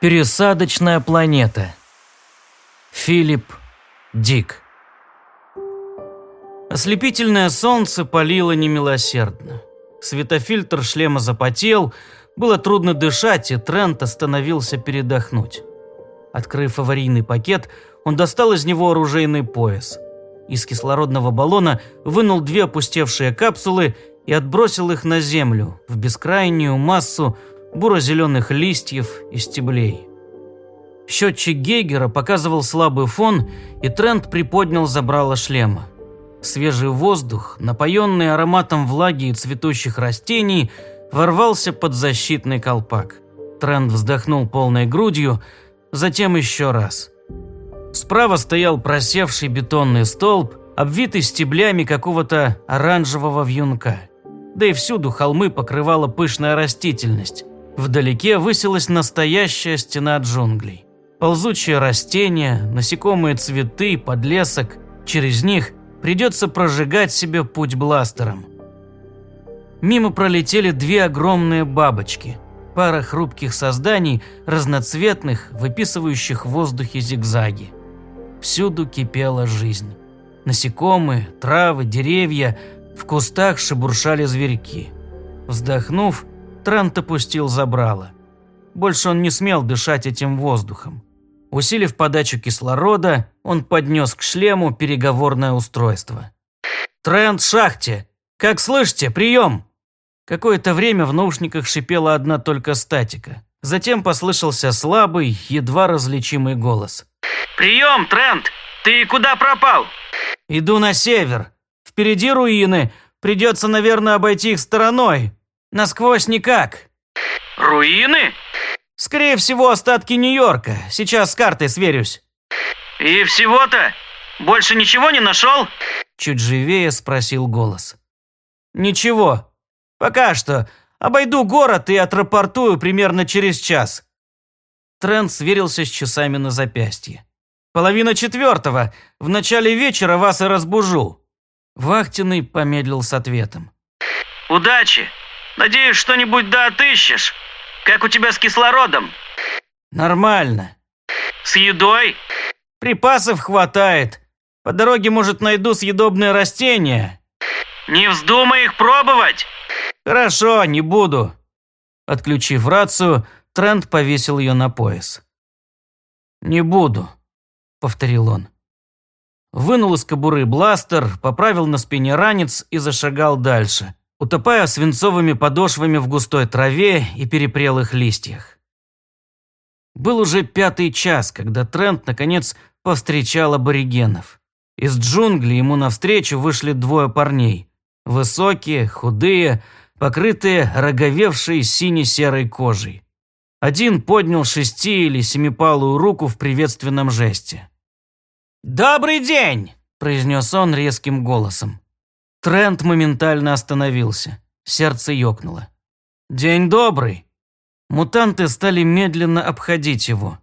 Пересадочная планета. Филипп Дик. Ослепительное солнце палило немилосердно. Светофильтр шлема запотел, было трудно дышать, и Трент остановился передохнуть. Открыв аварийный пакет, он достал из него оружейный пояс. Из кислородного баллона вынул две опустевшие капсулы и отбросил их на землю, в бескрайнюю массу буро-зеленых листьев и стеблей. Счетчик Гейгера показывал слабый фон, и Трент приподнял забрало шлема. Свежий воздух, напоенный ароматом влаги и цветущих растений, ворвался под защитный колпак. Трент вздохнул полной грудью, затем еще раз. Справа стоял просевший бетонный столб, обвитый стеблями какого-то оранжевого вьюнка. Да и всюду холмы покрывала пышная растительность. Вдалеке высилась настоящая стена джунглей. Ползучие растения, насекомые цветы, подлесок. Через них придется прожигать себе путь бластером. Мимо пролетели две огромные бабочки. Пара хрупких созданий, разноцветных, выписывающих в воздухе зигзаги. Всюду кипела жизнь. Насекомые, травы, деревья, в кустах шебуршали зверьки. Вздохнув, Трант опустил забрало. Больше он не смел дышать этим воздухом. Усилив подачу кислорода, он поднес к шлему переговорное устройство. «Трент в шахте! Как слышите, прием!» Какое-то время в наушниках шипела одна только статика. Затем послышался слабый, едва различимый голос. «Прием, Трент! Ты куда пропал?» «Иду на север. Впереди руины. Придется, наверное, обойти их стороной. Насквозь никак. Руины? Скорее всего, остатки Нью-Йорка. Сейчас с картой сверюсь. И всего-то? Больше ничего не нашел? Чуть живее спросил голос. Ничего. Пока что. Обойду город и отрапортую примерно через час. Трент сверился с часами на запястье. Половина четвертого. В начале вечера вас и разбужу. Вахтенный помедлил с ответом. Удачи. Надеюсь, что-нибудь да отыщешь. Как у тебя с кислородом? Нормально. С едой? Припасов хватает. По дороге, может, найду съедобные растения. Не вздумай их пробовать. Хорошо, не буду. Отключив рацию, Трент повесил ее на пояс. «Не буду», — повторил он. Вынул из кобуры бластер, поправил на спине ранец и зашагал дальше, утопая свинцовыми подошвами в густой траве и перепрелых листьях. Был уже пятый час, когда Трент, наконец, повстречал аборигенов. Из джунглей ему навстречу вышли двое парней. Высокие, худые, покрытые роговевшей сине-серой кожей. Один поднял шести- или семипалую руку в приветственном жесте. «Добрый день!» – произнес он резким голосом. Трент моментально остановился. Сердце ёкнуло. «День добрый!» Мутанты стали медленно обходить его.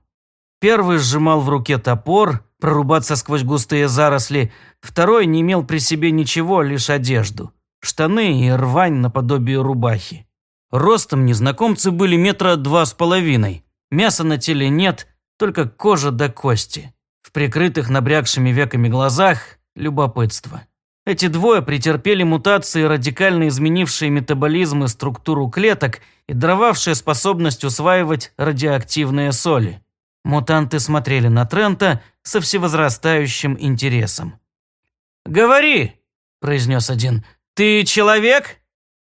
Первый сжимал в руке топор, прорубаться сквозь густые заросли, второй не имел при себе ничего, лишь одежду. Штаны и рвань наподобие рубахи. Ростом незнакомцы были метра два с половиной. Мяса на теле нет, только кожа до кости. В прикрытых набрякшими веками глазах – любопытство. Эти двое претерпели мутации, радикально изменившие метаболизм и структуру клеток и даровавшие способность усваивать радиоактивные соли. Мутанты смотрели на Трента со всевозрастающим интересом. «Говори!» – произнес один. «Ты человек?»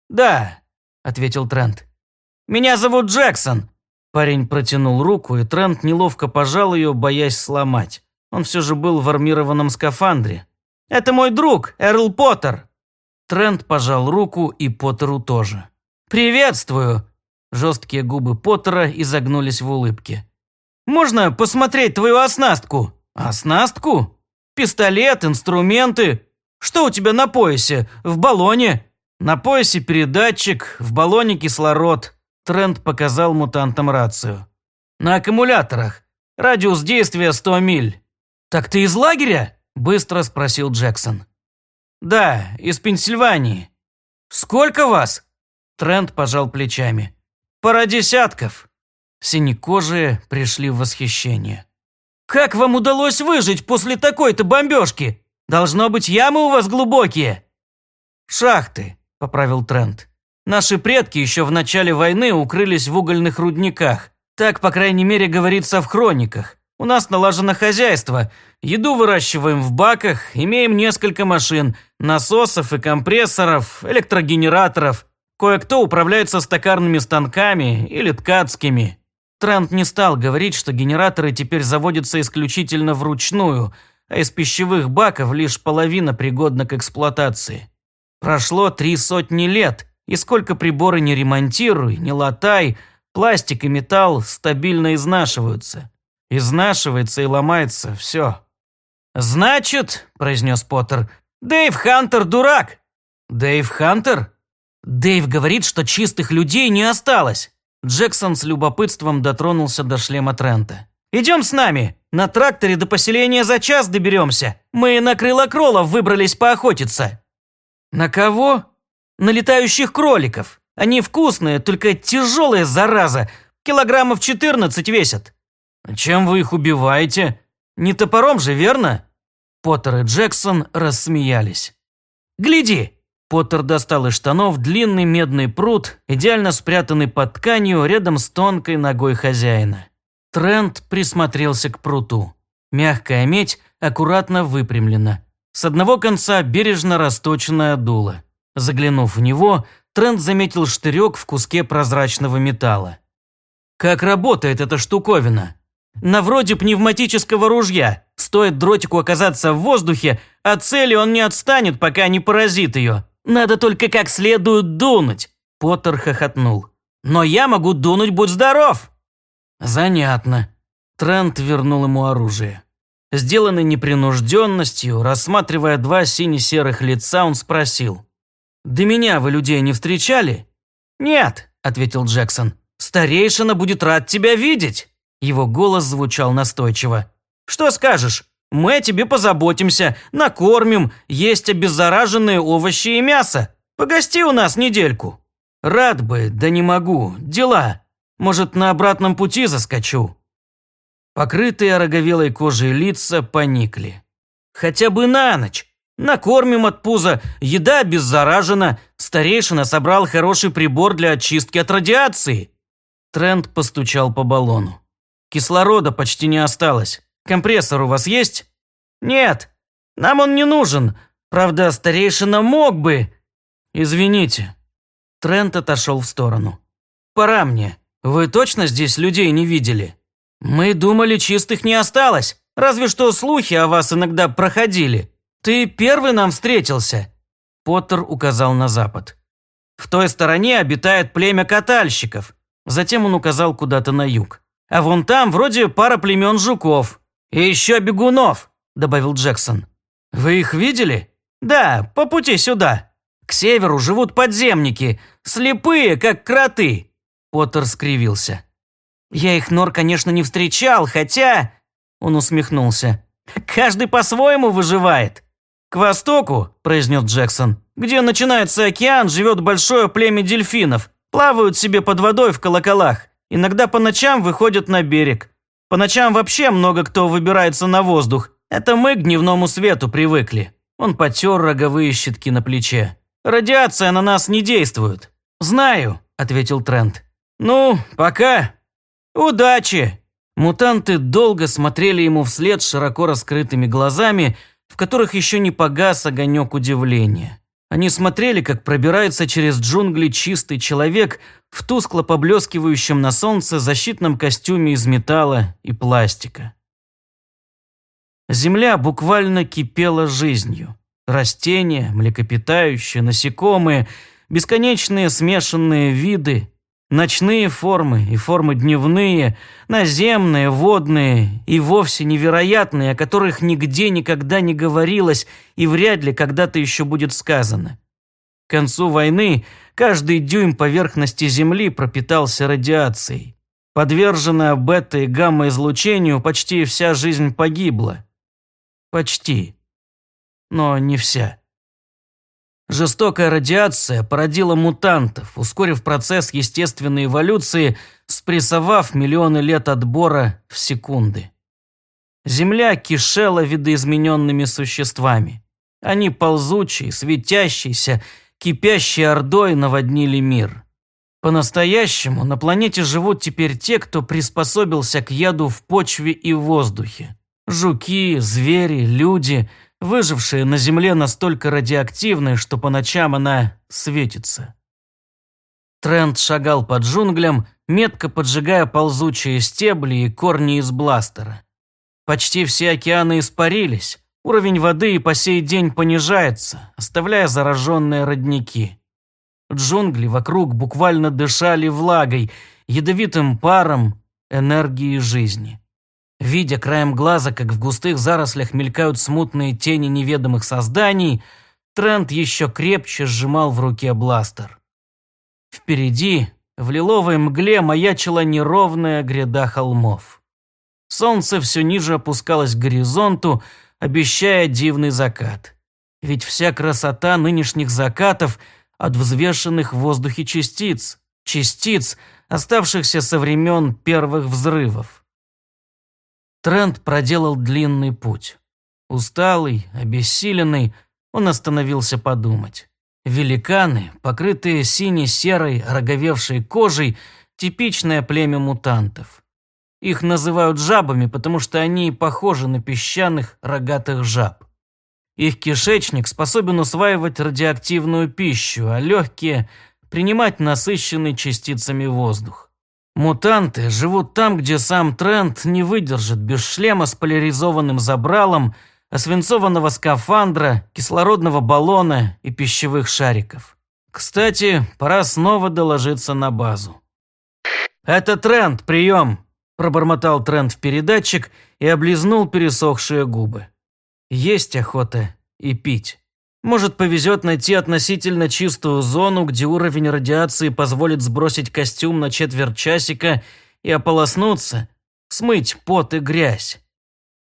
«Да», – ответил Трент. «Меня зовут Джексон». Парень протянул руку, и Трент неловко пожал ее, боясь сломать. Он все же был в армированном скафандре. «Это мой друг, Эрл Поттер!» Трент пожал руку и Поттеру тоже. «Приветствую!» Жесткие губы Поттера изогнулись в улыбке. «Можно посмотреть твою оснастку?» «Оснастку? Пистолет, инструменты? Что у тебя на поясе? В баллоне?» «На поясе передатчик, в баллоне кислород». Трент показал мутантам рацию. «На аккумуляторах. Радиус действия 100 миль». «Так ты из лагеря?» – быстро спросил Джексон. «Да, из Пенсильвании». «Сколько вас?» Трент пожал плечами. «Пара десятков». Синекожие пришли в восхищение. «Как вам удалось выжить после такой-то бомбежки? Должно быть, ямы у вас глубокие!» «Шахты», – поправил Трент. «Наши предки еще в начале войны укрылись в угольных рудниках. Так, по крайней мере, говорится в хрониках. У нас налажено хозяйство. Еду выращиваем в баках, имеем несколько машин, насосов и компрессоров, электрогенераторов. Кое-кто управляется стакарными станками или ткацкими. Трент не стал говорить, что генераторы теперь заводятся исключительно вручную, а из пищевых баков лишь половина пригодна к эксплуатации. Прошло три сотни лет, и сколько приборы не ремонтируй, не латай, пластик и металл стабильно изнашиваются. Изнашивается и ломается все. «Значит», – произнес Поттер, – «Дэйв Хантер дурак». «Дэйв Хантер?» «Дэйв говорит, что чистых людей не осталось». Джексон с любопытством дотронулся до шлема Трента. «Идем с нами. На тракторе до поселения за час доберемся. Мы на крылокролов выбрались поохотиться». «На кого?» «На летающих кроликов. Они вкусные, только тяжелые, зараза. Килограммов 14 весят». «Чем вы их убиваете? Не топором же, верно?» Поттер и Джексон рассмеялись. «Гляди!» Поттер достал из штанов длинный медный пруд, идеально спрятанный под тканью рядом с тонкой ногой хозяина. Трент присмотрелся к пруту. Мягкая медь аккуратно выпрямлена. С одного конца бережно расточенное дуло. Заглянув в него, Трент заметил штырек в куске прозрачного металла. «Как работает эта штуковина?» На вроде пневматического ружья. Стоит дротику оказаться в воздухе, от цели он не отстанет, пока не поразит ее. Надо только как следует дунуть. Поттер хохотнул. Но я могу дунуть, будь здоров. Занятно. Трент вернул ему оружие. Сделанный непринужденностью, рассматривая два сине-серых лица, он спросил. «До меня вы людей не встречали?» «Нет», – ответил Джексон. «Старейшина будет рад тебя видеть». Его голос звучал настойчиво. «Что скажешь? Мы о тебе позаботимся, накормим, есть обеззараженные овощи и мясо. Погости у нас недельку». «Рад бы, да не могу. Дела. Может, на обратном пути заскочу». Покрытые ороговелой кожей лица поникли. «Хотя бы на ночь. Накормим от пуза, еда обеззаражена, старейшина собрал хороший прибор для очистки от радиации». Трент постучал по баллону. Кислорода почти не осталось. Компрессор у вас есть? Нет. Нам он не нужен. Правда, старейшина мог бы. Извините. Трент отошел в сторону. Пора мне. Вы точно здесь людей не видели? Мы думали, чистых не осталось. Разве что слухи о вас иногда проходили. Ты первый нам встретился. Поттер указал на запад. В той стороне обитает племя катальщиков. Затем он указал куда-то на юг. А вон там вроде пара племен жуков. И еще бегунов», – добавил Джексон. «Вы их видели?» «Да, по пути сюда. К северу живут подземники, слепые, как кроты». Поттер скривился. «Я их нор, конечно, не встречал, хотя...» Он усмехнулся. «Каждый по-своему выживает». «К востоку», – произнес Джексон, – «где начинается океан, живет большое племя дельфинов. Плавают себе под водой в колоколах. Иногда по ночам выходят на берег. По ночам вообще много кто выбирается на воздух. Это мы к дневному свету привыкли. Он потер роговые щитки на плече. Радиация на нас не действует. Знаю, ответил Трент. Ну, пока. Удачи. Мутанты долго смотрели ему вслед широко раскрытыми глазами, в которых еще не погас огонек удивления. Они смотрели, как пробирается через джунгли чистый человек в тускло поблескивающем на солнце защитном костюме из металла и пластика. Земля буквально кипела жизнью. Растения, млекопитающие, насекомые, бесконечные смешанные виды, ночные формы и формы дневные, наземные, водные и вовсе невероятные, о которых нигде никогда не говорилось и вряд ли когда-то еще будет сказано. К концу войны каждый дюйм поверхности Земли пропитался радиацией. Подверженная бета- и гамма-излучению, почти вся жизнь погибла. Почти. Но не вся. Жестокая радиация породила мутантов, ускорив процесс естественной эволюции, спрессовав миллионы лет отбора в секунды. Земля кишела видоизмененными существами. Они ползучие, светящиеся, кипящие ордой наводнили мир. По-настоящему на планете живут теперь те, кто приспособился к яду в почве и воздухе. Жуки, звери, люди – выжившая на Земле настолько радиоактивная, что по ночам она светится. Трент шагал по джунглям, метко поджигая ползучие стебли и корни из бластера. Почти все океаны испарились, уровень воды и по сей день понижается, оставляя зараженные родники. Джунгли вокруг буквально дышали влагой, ядовитым паром, энергией жизни. Видя краем глаза, как в густых зарослях мелькают смутные тени неведомых созданий, Трент еще крепче сжимал в руке бластер. Впереди, в лиловой мгле, маячила неровная гряда холмов. Солнце все ниже опускалось к горизонту, обещая дивный закат. Ведь вся красота нынешних закатов от взвешенных в воздухе частиц, частиц, оставшихся со времен первых взрывов. Трент проделал длинный путь. Усталый, обессиленный, он остановился подумать. Великаны, покрытые сине-серой, роговевшей кожей, типичное племя мутантов. Их называют жабами, потому что они похожи на песчаных рогатых жаб. Их кишечник способен усваивать радиоактивную пищу, а легкие – принимать насыщенный частицами воздух. Мутанты живут там, где сам Трент не выдержит без шлема с поляризованным забралом, освинцованного скафандра, кислородного баллона и пищевых шариков. Кстати, пора снова доложиться на базу. «Это Трент, прием!» – пробормотал Трент в передатчик и облизнул пересохшие губы. «Есть охота и пить». Может, повезет найти относительно чистую зону, где уровень радиации позволит сбросить костюм на четверть часика и ополоснуться, смыть пот и грязь.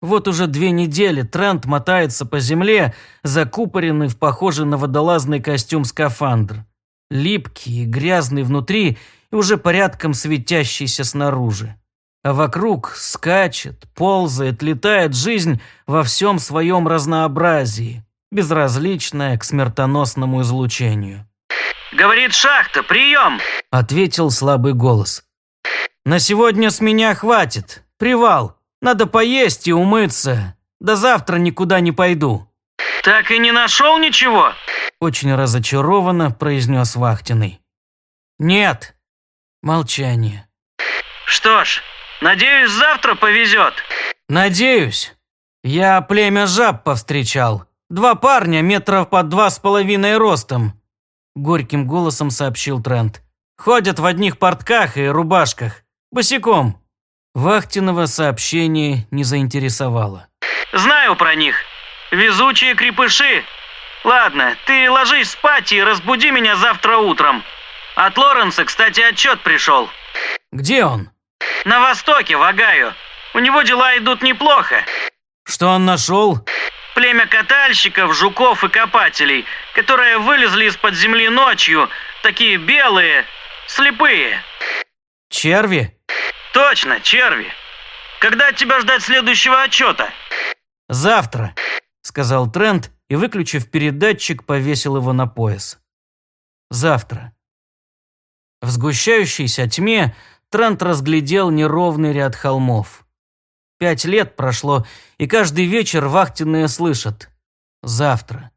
Вот уже две недели Трент мотается по земле, закупоренный в похожий на водолазный костюм скафандр. Липкий и грязный внутри и уже порядком светящийся снаружи. А вокруг скачет, ползает, летает жизнь во всем своем разнообразии безразличная к смертоносному излучению. «Говорит шахта, прием!» – ответил слабый голос. «На сегодня с меня хватит. Привал. Надо поесть и умыться. До завтра никуда не пойду». «Так и не нашел ничего?» Очень разочарованно произнес Вахтиный. «Нет». Молчание. «Что ж, надеюсь, завтра повезет». «Надеюсь. Я племя жаб повстречал. Два парня метров по два с половиной ростом», – горьким голосом сообщил Трент. «Ходят в одних портках и рубашках. Босиком». Вахтиного сообщение не заинтересовало. «Знаю про них. Везучие крепыши. Ладно, ты ложись спать и разбуди меня завтра утром. От Лоренса, кстати, отчет пришел». «Где он?» «На востоке, в Огайо. У него дела идут неплохо». «Что он нашел?» Племя катальщиков, жуков и копателей, которые вылезли из-под земли ночью, такие белые, слепые. Черви? Точно, черви. Когда от тебя ждать следующего отчета? Завтра, сказал Трент и, выключив передатчик, повесил его на пояс. Завтра. В сгущающейся тьме Трент разглядел неровный ряд холмов. Пять лет прошло, и каждый вечер вахтенные слышат. Завтра.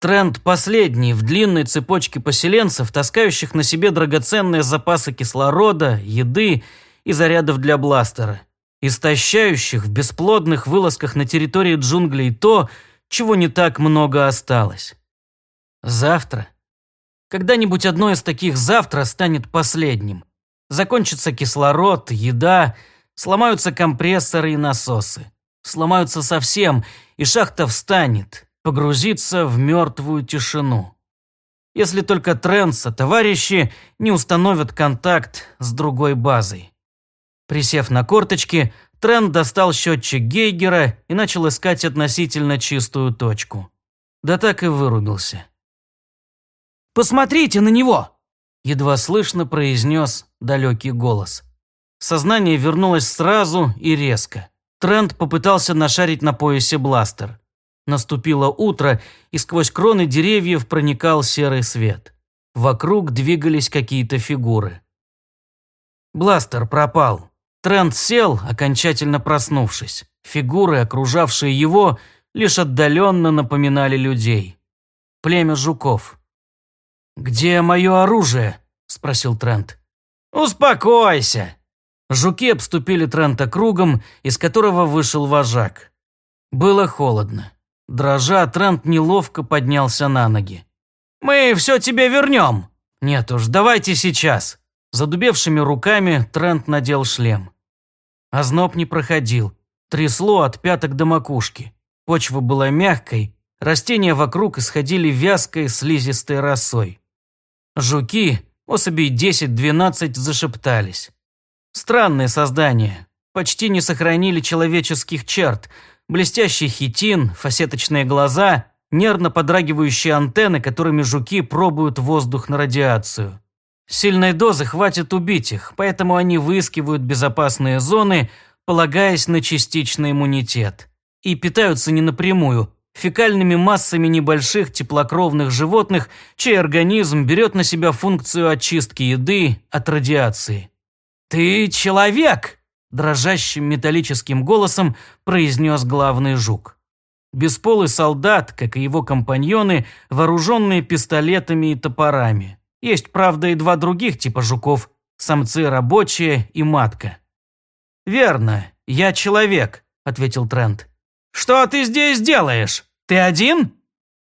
Тренд последний в длинной цепочке поселенцев, таскающих на себе драгоценные запасы кислорода, еды и зарядов для бластера. Истощающих в бесплодных вылазках на территории джунглей то, чего не так много осталось. Завтра. Когда-нибудь одно из таких завтра станет последним. Закончится кислород, еда – Сломаются компрессоры и насосы. Сломаются совсем, и шахта встанет, погрузится в мертвую тишину. Если только Тренса, товарищи, не установят контакт с другой базой. Присев на корточки, Трент достал счетчик Гейгера и начал искать относительно чистую точку. Да так и вырубился. Посмотрите на него!» Едва слышно произнес далекий голос. Сознание вернулось сразу и резко. Трент попытался нашарить на поясе бластер. Наступило утро, и сквозь кроны деревьев проникал серый свет. Вокруг двигались какие-то фигуры. Бластер пропал. Трент сел, окончательно проснувшись. Фигуры, окружавшие его, лишь отдаленно напоминали людей. Племя жуков. «Где мое оружие?» – спросил Трент. «Успокойся!» Жуки обступили Трента кругом, из которого вышел вожак. Было холодно. Дрожа, Трент неловко поднялся на ноги. «Мы все тебе вернем!» «Нет уж, давайте сейчас!» Задубевшими руками Трент надел шлем. Озноб не проходил. Трясло от пяток до макушки. Почва была мягкой, растения вокруг исходили вязкой слизистой росой. Жуки, особей 10-12, зашептались. Странные создания. Почти не сохранили человеческих черт. Блестящий хитин, фасеточные глаза, нервно подрагивающие антенны, которыми жуки пробуют воздух на радиацию. Сильной дозы хватит убить их, поэтому они выискивают безопасные зоны, полагаясь на частичный иммунитет. И питаются не напрямую, фекальными массами небольших теплокровных животных, чей организм берет на себя функцию очистки еды от радиации. «Ты человек!» – дрожащим металлическим голосом произнес главный жук. Бесполый солдат, как и его компаньоны, вооруженные пистолетами и топорами. Есть, правда, и два других типа жуков – самцы рабочие и матка. «Верно, я человек», – ответил Трент. «Что ты здесь делаешь? Ты один?»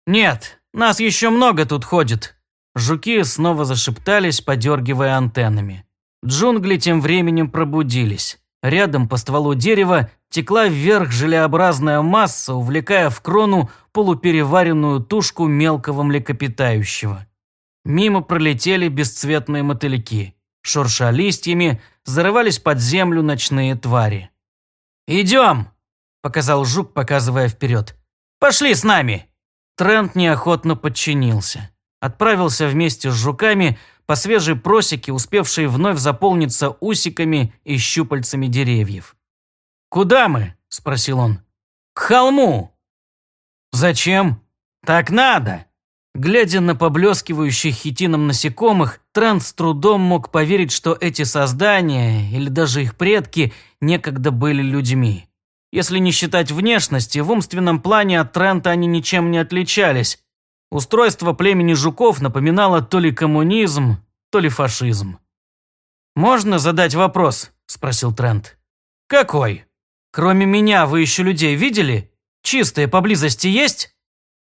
«Нет, нас еще много тут ходит». Жуки снова зашептались, подергивая антеннами. Джунгли тем временем пробудились. Рядом по стволу дерева текла вверх желеобразная масса, увлекая в крону полупереваренную тушку мелкого млекопитающего. Мимо пролетели бесцветные мотыльки. Шурша листьями, зарывались под землю ночные твари. «Идем!» – показал жук, показывая вперед. «Пошли с нами!» Трент неохотно подчинился. Отправился вместе с жуками по свежей просеке, успевшей вновь заполниться усиками и щупальцами деревьев. «Куда мы?» – спросил он. «К холму». «Зачем?» «Так надо!» Глядя на поблескивающих хитином насекомых, Трант с трудом мог поверить, что эти создания, или даже их предки, некогда были людьми. Если не считать внешности, в умственном плане от Трента они ничем не отличались. Устройство племени жуков напоминало то ли коммунизм, то ли фашизм. «Можно задать вопрос?» – спросил Трент. «Какой? Кроме меня вы еще людей видели? Чистые поблизости есть?»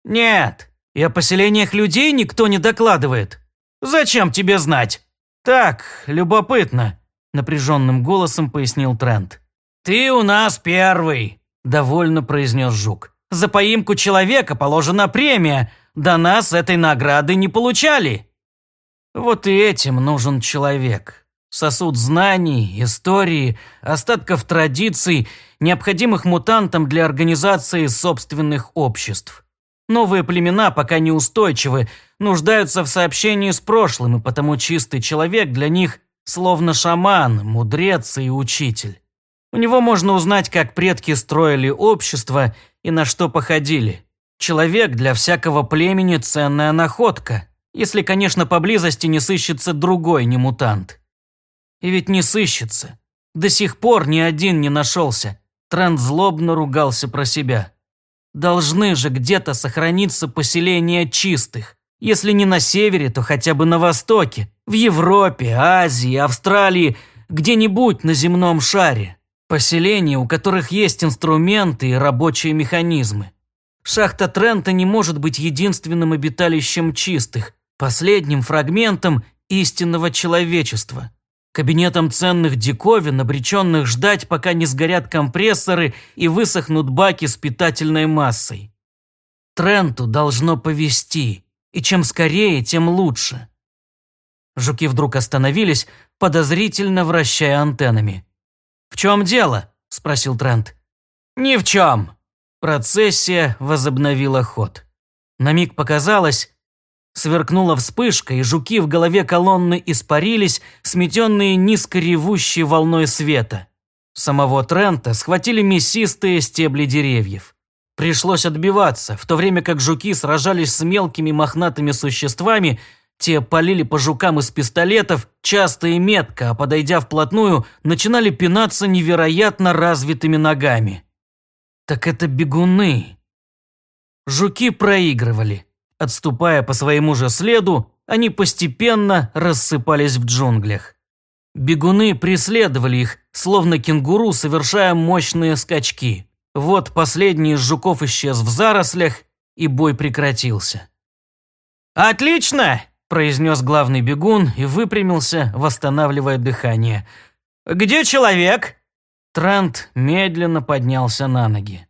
«Нет», и о поселениях людей никто не докладывает. Зачем тебе знать? Так, любопытно, напряженным голосом пояснил Трент. Ты у нас первый, довольно произнес Жук. За поимку человека положена премия. До нас этой награды не получали. Вот и этим нужен человек. Сосуд знаний, истории, остатков традиций, необходимых мутантам для организации собственных обществ. Новые племена пока неустойчивы, нуждаются в сообщении с прошлым, и потому чистый человек для них словно шаман, мудрец и учитель. У него можно узнать, как предки строили общество и на что походили. Человек для всякого племени ценная находка, если, конечно, поблизости не сыщется другой немутант. И ведь не сыщется. До сих пор ни один не нашелся. Трент злобно ругался про себя. Должны же где-то сохраниться поселения чистых. Если не на севере, то хотя бы на востоке. В Европе, Азии, Австралии, где-нибудь на земном шаре. Поселения, у которых есть инструменты и рабочие механизмы. Шахта Трента не может быть единственным обиталищем чистых, последним фрагментом истинного человечества кабинетом ценных диковин, обреченных ждать, пока не сгорят компрессоры и высохнут баки с питательной массой. Тренту должно повести, и чем скорее, тем лучше. Жуки вдруг остановились, подозрительно вращая антеннами. «В чем дело?» – спросил Трент. «Ни в чем». Процессия возобновила ход. На миг показалось, Сверкнула вспышка, и жуки в голове колонны испарились, сметенные низко ревущей волной света. Самого Трента схватили мясистые стебли деревьев. Пришлось отбиваться, в то время как жуки сражались с мелкими мохнатыми существами, те полили по жукам из пистолетов часто и метко, а подойдя вплотную, начинали пинаться невероятно развитыми ногами. Так это бегуны. Жуки проигрывали. Отступая по своему же следу, они постепенно рассыпались в джунглях. Бегуны преследовали их, словно кенгуру, совершая мощные скачки. Вот последний из жуков исчез в зарослях, и бой прекратился. «Отлично!» – произнес главный бегун и выпрямился, восстанавливая дыхание. «Где человек?» Трент медленно поднялся на ноги.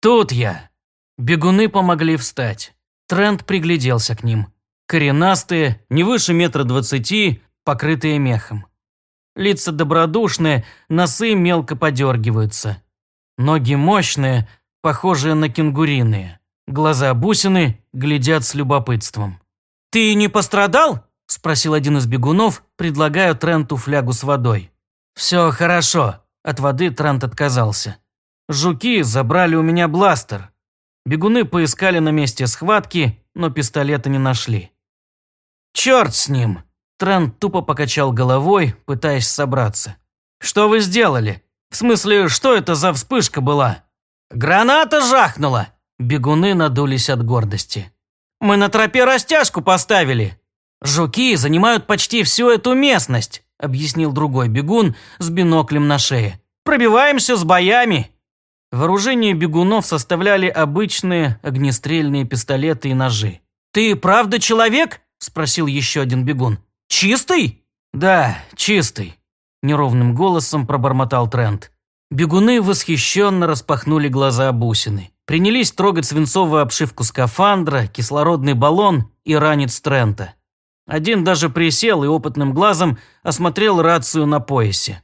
«Тут я». Бегуны помогли встать. Трент пригляделся к ним. Коренастые, не выше метра двадцати, покрытые мехом. Лица добродушные, носы мелко подергиваются. Ноги мощные, похожие на кенгуриные. Глаза бусины глядят с любопытством. «Ты не пострадал?» – спросил один из бегунов, предлагая Тренту флягу с водой. «Все хорошо», – от воды Трент отказался. «Жуки забрали у меня бластер. Бегуны поискали на месте схватки, но пистолета не нашли. «Черт с ним!» Трент тупо покачал головой, пытаясь собраться. «Что вы сделали? В смысле, что это за вспышка была?» «Граната жахнула!» Бегуны надулись от гордости. «Мы на тропе растяжку поставили!» «Жуки занимают почти всю эту местность», объяснил другой бегун с биноклем на шее. «Пробиваемся с боями!» Вооружение бегунов составляли обычные огнестрельные пистолеты и ножи. «Ты правда человек?» – спросил еще один бегун. «Чистый?» «Да, чистый», – неровным голосом пробормотал Трент. Бегуны восхищенно распахнули глаза бусины. Принялись трогать свинцовую обшивку скафандра, кислородный баллон и ранец Трента. Один даже присел и опытным глазом осмотрел рацию на поясе.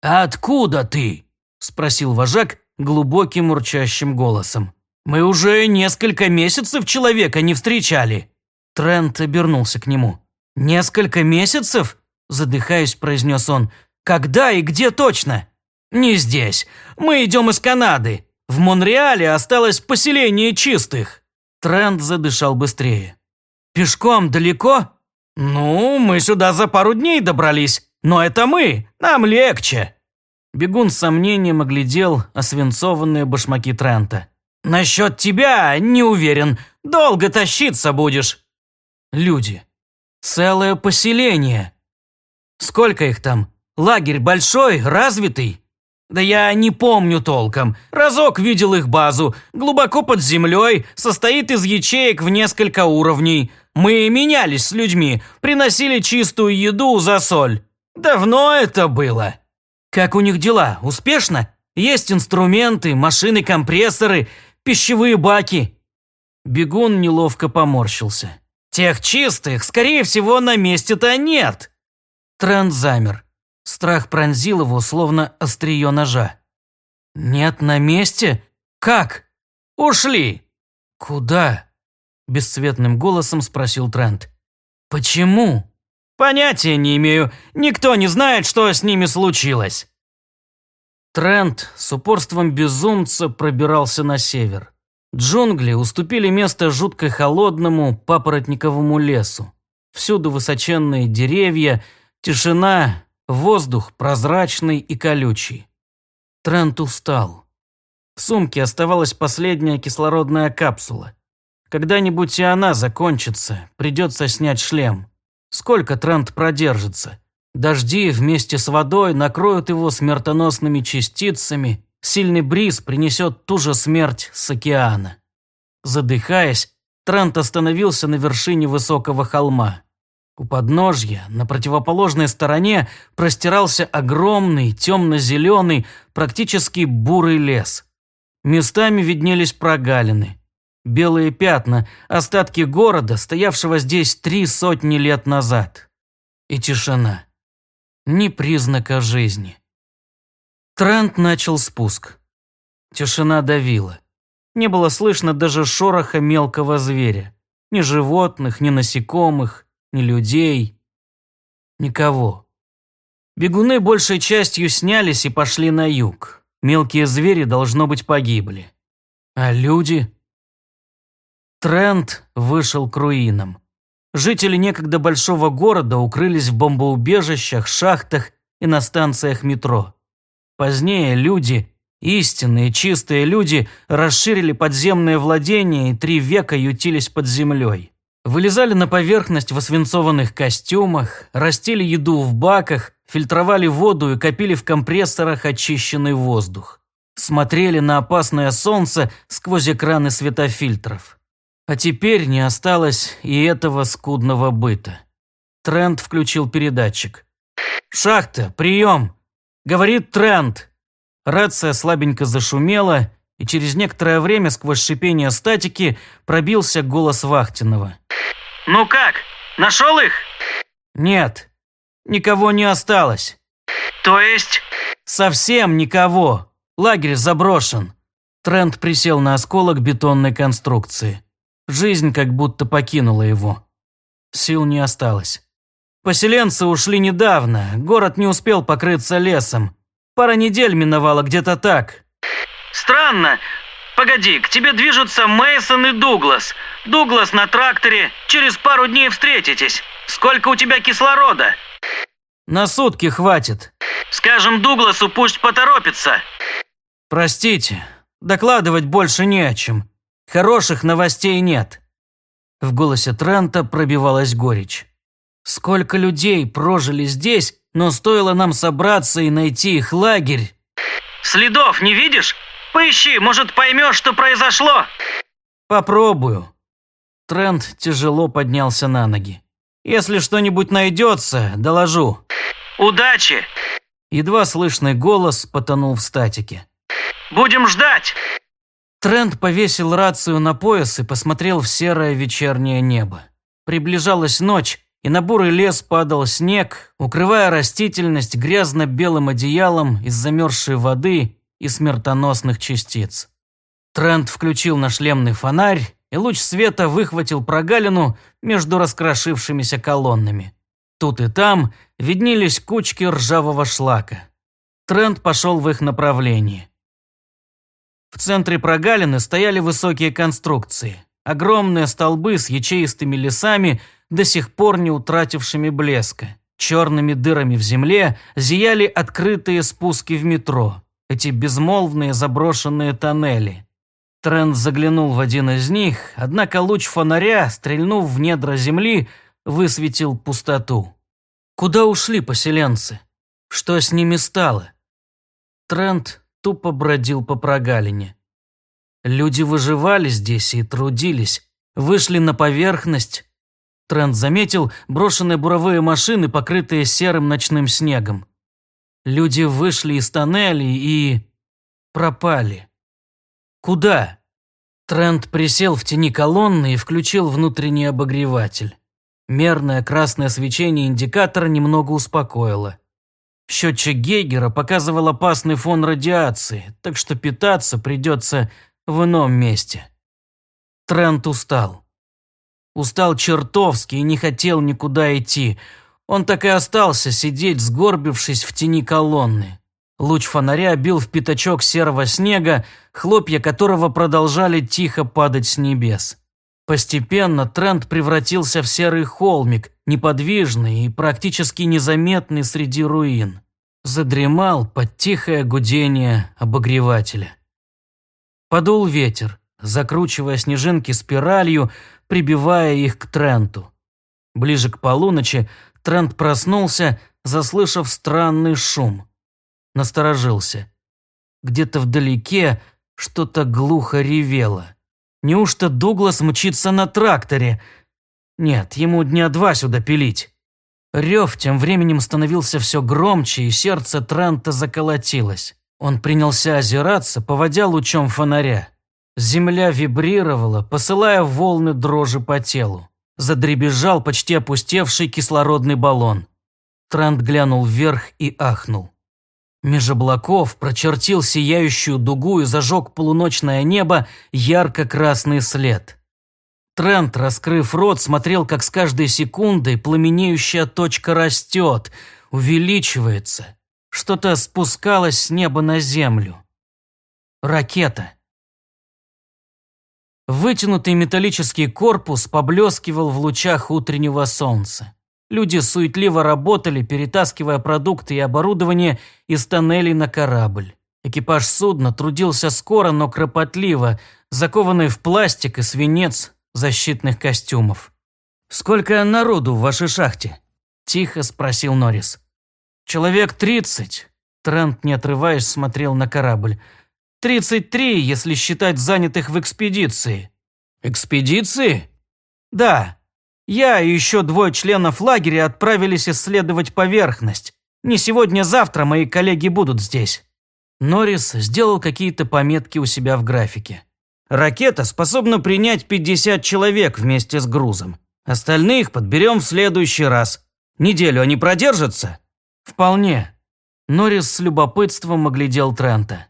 «Откуда ты?» – спросил вожак, глубоким урчащим голосом. «Мы уже несколько месяцев человека не встречали!» Трент обернулся к нему. «Несколько месяцев?» – задыхаясь, произнес он. «Когда и где точно?» «Не здесь. Мы идем из Канады. В Монреале осталось поселение чистых». Трент задышал быстрее. «Пешком далеко?» «Ну, мы сюда за пару дней добрались. Но это мы. Нам легче». Бегун с сомнением оглядел освинцованные башмаки Трента. «Насчет тебя не уверен. Долго тащиться будешь». «Люди. Целое поселение. Сколько их там? Лагерь большой, развитый?» «Да я не помню толком. Разок видел их базу. Глубоко под землей, состоит из ячеек в несколько уровней. Мы менялись с людьми, приносили чистую еду за соль. Давно это было». Как у них дела? Успешно? Есть инструменты, машины, компрессоры, пищевые баки. Бегун неловко поморщился. Тех чистых, скорее всего, на месте-то нет. Трент замер. Страх пронзил его, словно острие ножа. «Нет на месте? Как?» «Ушли!» «Куда?» – бесцветным голосом спросил Трент. «Почему?» Понятия не имею. Никто не знает, что с ними случилось. Трент с упорством безумца пробирался на север. Джунгли уступили место жутко холодному папоротниковому лесу. Всюду высоченные деревья, тишина, воздух прозрачный и колючий. Трент устал. В сумке оставалась последняя кислородная капсула. Когда-нибудь и она закончится, придется снять шлем. Сколько Трент продержится? Дожди вместе с водой накроют его смертоносными частицами, сильный бриз принесет ту же смерть с океана. Задыхаясь, Трент остановился на вершине высокого холма. У подножья, на противоположной стороне, простирался огромный, темно-зеленый, практически бурый лес. Местами виднелись прогалины. Белые пятна, остатки города, стоявшего здесь три сотни лет назад. И тишина. Ни признака жизни. Трент начал спуск. Тишина давила. Не было слышно даже шороха мелкого зверя. Ни животных, ни насекомых, ни людей. Никого. Бегуны большей частью снялись и пошли на юг. Мелкие звери, должно быть, погибли. А люди? Трент вышел к руинам. Жители некогда большого города укрылись в бомбоубежищах, шахтах и на станциях метро. Позднее люди, истинные чистые люди, расширили подземные владения и три века ютились под землей. Вылезали на поверхность в освинцованных костюмах, растили еду в баках, фильтровали воду и копили в компрессорах очищенный воздух. Смотрели на опасное солнце сквозь экраны светофильтров. А теперь не осталось и этого скудного быта. Трент включил передатчик. «Шахта, прием!» Говорит Трент. Рация слабенько зашумела, и через некоторое время сквозь шипение статики пробился голос Вахтинова. «Ну как, нашел их?» «Нет, никого не осталось». «То есть?» «Совсем никого. Лагерь заброшен». Трент присел на осколок бетонной конструкции. Жизнь как будто покинула его. Сил не осталось. Поселенцы ушли недавно, город не успел покрыться лесом. Пара недель миновала где-то так. Странно. Погоди, к тебе движутся Мейсон и Дуглас. Дуглас на тракторе. Через пару дней встретитесь. Сколько у тебя кислорода? На сутки хватит. Скажем Дугласу, пусть поторопится. Простите, докладывать больше не о чем. Хороших новостей нет. В голосе Трента пробивалась горечь. Сколько людей прожили здесь, но стоило нам собраться и найти их лагерь. Следов не видишь? Поищи, может, поймешь, что произошло. Попробую. Трент тяжело поднялся на ноги. Если что-нибудь найдется, доложу. Удачи! Едва слышный голос потонул в статике. Будем ждать! Трент повесил рацию на пояс и посмотрел в серое вечернее небо. Приближалась ночь, и на бурый лес падал снег, укрывая растительность грязно-белым одеялом из замерзшей воды и смертоносных частиц. Трент включил на шлемный фонарь, и луч света выхватил прогалину между раскрошившимися колоннами. Тут и там виднелись кучки ржавого шлака. Трент пошел в их направлении. В центре прогалины стояли высокие конструкции. Огромные столбы с ячеистыми лесами, до сих пор не утратившими блеска. Черными дырами в земле зияли открытые спуски в метро. Эти безмолвные заброшенные тоннели. Трент заглянул в один из них, однако луч фонаря, стрельнув в недра земли, высветил пустоту. Куда ушли поселенцы? Что с ними стало? Трент тупо бродил по прогалине. Люди выживали здесь и трудились, вышли на поверхность. Трент заметил брошенные буровые машины, покрытые серым ночным снегом. Люди вышли из тоннелей и... пропали. Куда? Трент присел в тени колонны и включил внутренний обогреватель. Мерное красное свечение индикатора немного успокоило. Счетчик Гейгера показывал опасный фон радиации, так что питаться придется в ином месте. Трент устал. Устал чертовски и не хотел никуда идти. Он так и остался сидеть, сгорбившись в тени колонны. Луч фонаря бил в пятачок серого снега, хлопья которого продолжали тихо падать с небес. Постепенно тренд превратился в серый холмик, неподвижный и практически незаметный среди руин. Задремал под тихое гудение обогревателя. Подул ветер, закручивая снежинки спиралью, прибивая их к Тренту. Ближе к полуночи Трент проснулся, заслышав странный шум насторожился. Где-то вдалеке что-то глухо ревело. Неужто Дуглас мчится на тракторе? Нет, ему дня два сюда пилить. Рев тем временем становился все громче, и сердце Трента заколотилось. Он принялся озираться, поводя лучом фонаря. Земля вибрировала, посылая волны дрожи по телу. Задребезжал почти опустевший кислородный баллон. Трент глянул вверх и ахнул. Меж облаков прочертил сияющую дугу и зажег полуночное небо ярко-красный след. Трент, раскрыв рот, смотрел, как с каждой секундой пламенеющая точка растет, увеличивается. Что-то спускалось с неба на землю. Ракета. Вытянутый металлический корпус поблескивал в лучах утреннего солнца. Люди суетливо работали, перетаскивая продукты и оборудование из тоннелей на корабль. Экипаж судна трудился скоро, но кропотливо, закованный в пластик и свинец защитных костюмов. «Сколько народу в вашей шахте?» – тихо спросил Норрис. «Человек тридцать». Трент, не отрываясь, смотрел на корабль. «Тридцать три, если считать занятых в экспедиции». «Экспедиции?» «Да. Я и еще двое членов лагеря отправились исследовать поверхность. Не сегодня-завтра мои коллеги будут здесь». Норрис сделал какие-то пометки у себя в графике. Ракета способна принять 50 человек вместе с грузом. Остальных подберем в следующий раз. Неделю они продержатся? Вполне. Норрис с любопытством оглядел Трента.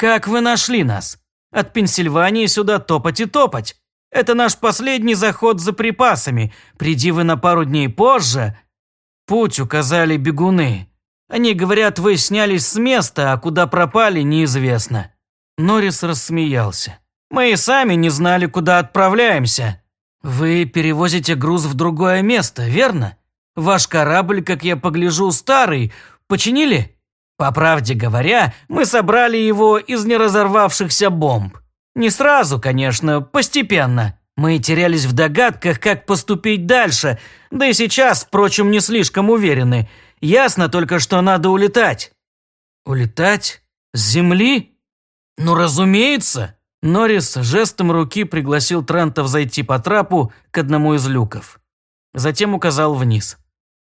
Как вы нашли нас? От Пенсильвании сюда топать и топать. Это наш последний заход за припасами. Приди вы на пару дней позже. Путь указали бегуны. Они говорят, вы снялись с места, а куда пропали, неизвестно. Норрис рассмеялся. Мы и сами не знали, куда отправляемся. Вы перевозите груз в другое место, верно? Ваш корабль, как я погляжу, старый. Починили? По правде говоря, мы собрали его из неразорвавшихся бомб. Не сразу, конечно, постепенно. Мы терялись в догадках, как поступить дальше, да и сейчас, впрочем, не слишком уверены. Ясно только, что надо улетать. Улетать? С земли? Ну, разумеется. Норрис жестом руки пригласил Трента взойти по трапу к одному из люков. Затем указал вниз.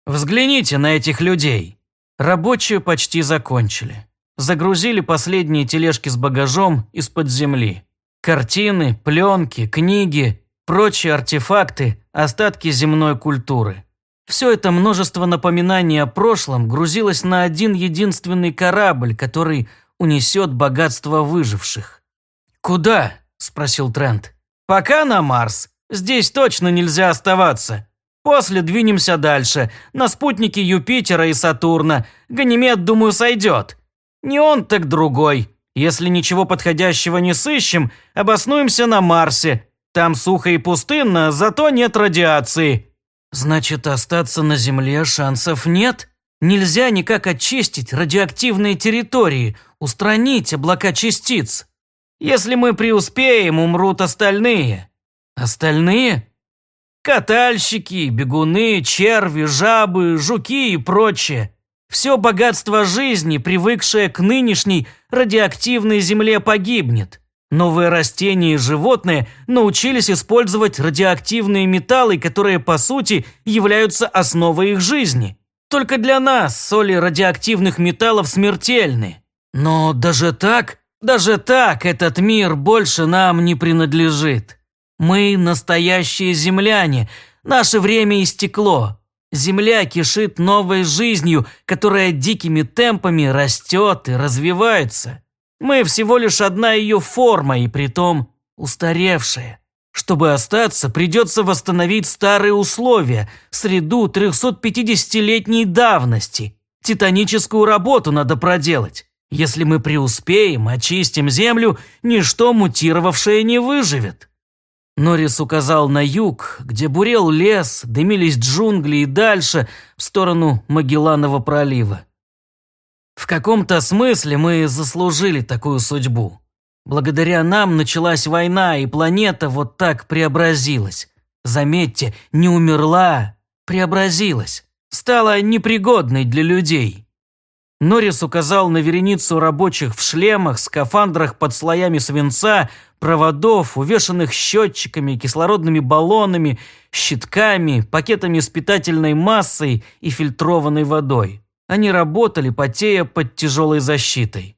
«Взгляните на этих людей!» Рабочие почти закончили. Загрузили последние тележки с багажом из-под земли. Картины, пленки, книги, прочие артефакты, остатки земной культуры. Все это множество напоминаний о прошлом грузилось на один единственный корабль, который унесет богатство выживших. «Куда?» – спросил Трент. «Пока на Марс. Здесь точно нельзя оставаться. После двинемся дальше, на спутники Юпитера и Сатурна. Ганимед, думаю, сойдет. Не он, так другой. Если ничего подходящего не сыщем, обоснуемся на Марсе. Там сухо и пустынно, зато нет радиации». «Значит, остаться на Земле шансов нет? Нельзя никак очистить радиоактивные территории, устранить облака частиц?» Если мы преуспеем, умрут остальные. Остальные? Катальщики, бегуны, черви, жабы, жуки и прочее. Все богатство жизни, привыкшее к нынешней радиоактивной земле, погибнет. Новые растения и животные научились использовать радиоактивные металлы, которые, по сути, являются основой их жизни. Только для нас соли радиоактивных металлов смертельны. Но даже так даже так этот мир больше нам не принадлежит. Мы настоящие земляне, наше время истекло. Земля кишит новой жизнью, которая дикими темпами растет и развивается. Мы всего лишь одна ее форма, и притом устаревшая. Чтобы остаться, придется восстановить старые условия, среду 350-летней давности. Титаническую работу надо проделать. Если мы преуспеем, очистим землю, ничто мутировавшее не выживет». Норрис указал на юг, где бурел лес, дымились джунгли и дальше, в сторону Магелланова пролива. В каком-то смысле мы заслужили такую судьбу. Благодаря нам началась война, и планета вот так преобразилась. Заметьте, не умерла, преобразилась. Стала непригодной для людей. Норрис указал на вереницу рабочих в шлемах, скафандрах под слоями свинца, проводов, увешанных счетчиками, кислородными баллонами, щитками, пакетами с питательной массой и фильтрованной водой. Они работали, потея под тяжелой защитой.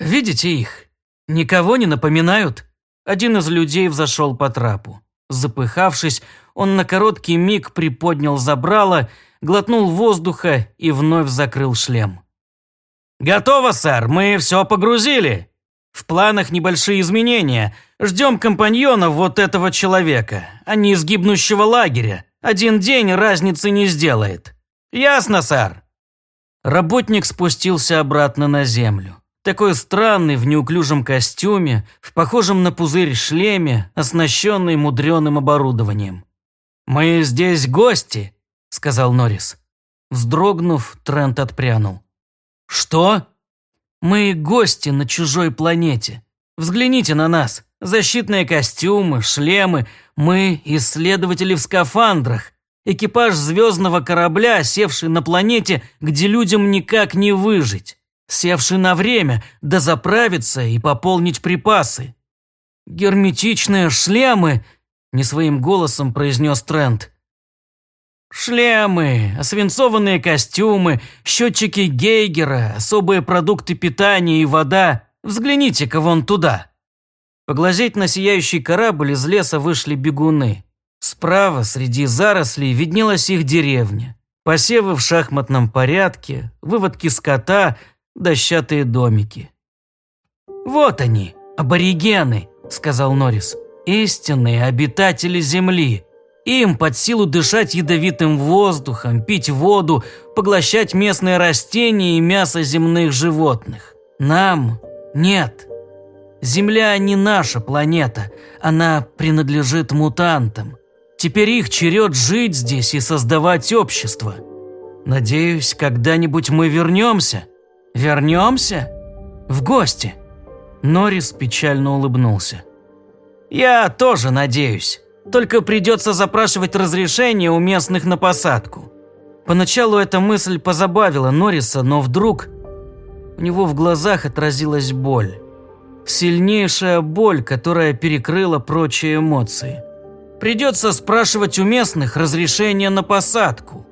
«Видите их? Никого не напоминают?» Один из людей взошел по трапу. Запыхавшись, он на короткий миг приподнял забрало, глотнул воздуха и вновь закрыл шлем. «Готово, сэр, мы все погрузили». В планах небольшие изменения. Ждем компаньонов вот этого человека, а не из гибнущего лагеря. Один день разницы не сделает. Ясно, сэр?» Работник спустился обратно на землю. Такой странный в неуклюжем костюме, в похожем на пузырь шлеме, оснащенный мудреным оборудованием. «Мы здесь гости», — сказал Норрис. Вздрогнув, Трент отпрянул. «Что?» Мы гости на чужой планете. Взгляните на нас. Защитные костюмы, шлемы. Мы исследователи в скафандрах. Экипаж звездного корабля, севший на планете, где людям никак не выжить. Севший на время, да заправиться и пополнить припасы. Герметичные шлемы, не своим голосом произнес Трент. Шлемы, освинцованные костюмы, счетчики Гейгера, особые продукты питания и вода. Взгляните-ка вон туда. Поглазеть на сияющий корабль из леса вышли бегуны. Справа, среди зарослей, виднелась их деревня. Посевы в шахматном порядке, выводки скота, дощатые домики. «Вот они, аборигены», — сказал Норрис. «Истинные обитатели Земли. Им под силу дышать ядовитым воздухом, пить воду, поглощать местные растения и мясо земных животных. Нам нет. Земля не наша планета, она принадлежит мутантам. Теперь их черед жить здесь и создавать общество. Надеюсь, когда-нибудь мы вернемся. Вернемся? В гости. Норрис печально улыбнулся. Я тоже надеюсь. Только придется запрашивать разрешение у местных на посадку. Поначалу эта мысль позабавила Норриса, но вдруг у него в глазах отразилась боль. Сильнейшая боль, которая перекрыла прочие эмоции. Придется спрашивать у местных разрешение на посадку.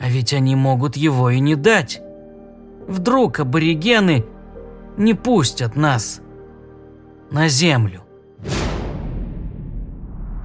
А ведь они могут его и не дать. Вдруг аборигены не пустят нас на землю.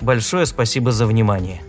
Большое спасибо за внимание.